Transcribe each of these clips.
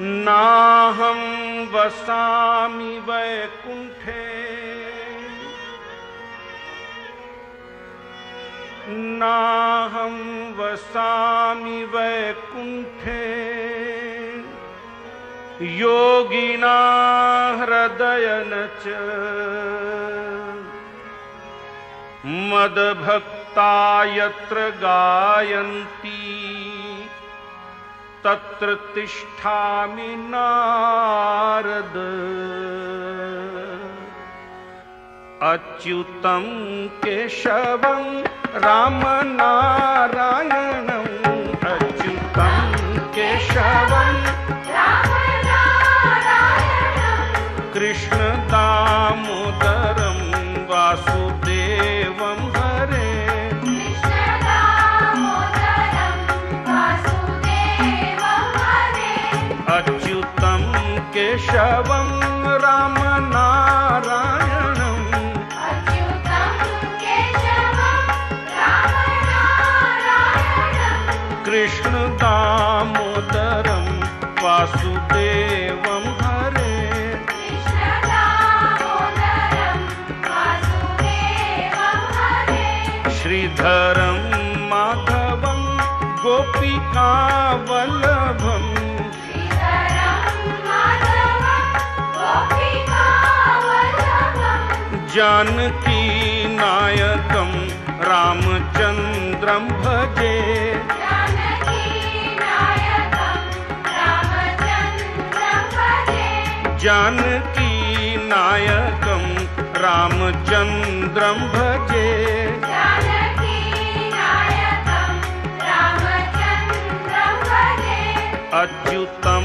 नाहं वसामि वैकुण्ठे। नाहं वसामि वैकुण्ठे। योगिना हृदयन च मदभक्ता यत्र गायन्ति तत्र तिष्ठामि नारद। अच्युतं केशवं रामनारायणम्। अच्युतं केशवं कृष्णदामोदरं वासुदेवं केशवं रामनारायणम् कृष्णदामोदरं वासुदेवं हरे। श्रीधरं माधवं गोपिकावल्लभम् जानकी नायकं रामचन्द्रं भजे। जानकी नायकं रामचन्द्रं भजे। अच्युतं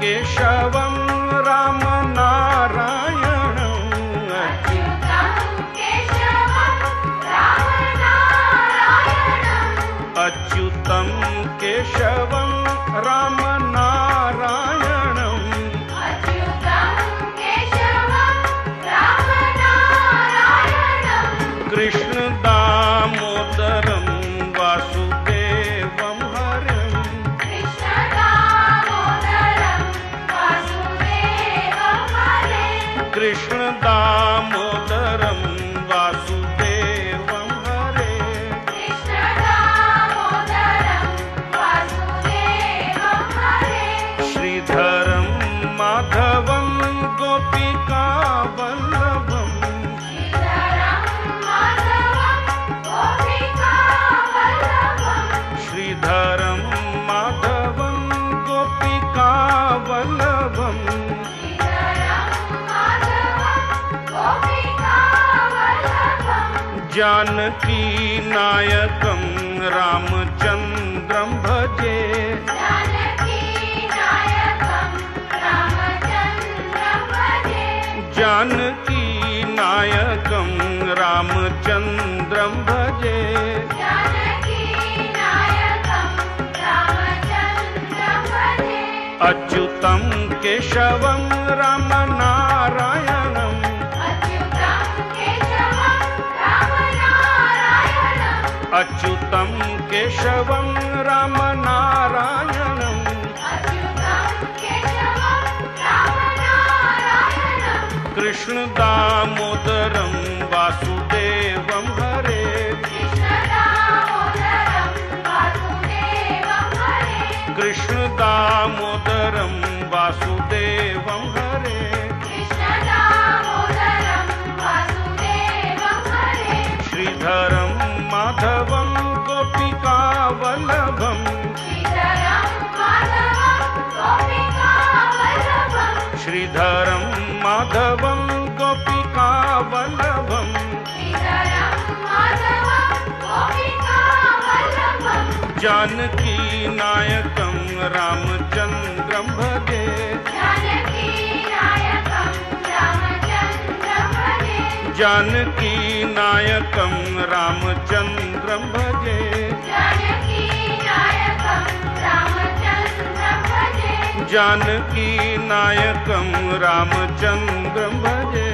केशवं रामनारायणम् कृष्णदामोदरं वासुदेवं जानकी नायकं रामचन्द्रं भजे। जानकी नायकं रामचन्द्रं भजे। अच्युतं केशवं रामनारायणम् अच्युतं केशवं रामनारायणम् कृष्णदामोदरं वासुदेवं हरे। कृष्णदामोदरं वासुदेवं हरे माधवं गोपिकावल्लभम् जानकी नायकं रामचन्द्रं भजे। जानकी नायकं रामचन्द्रं भजे जानकी नायकम रामचंद्र भजे।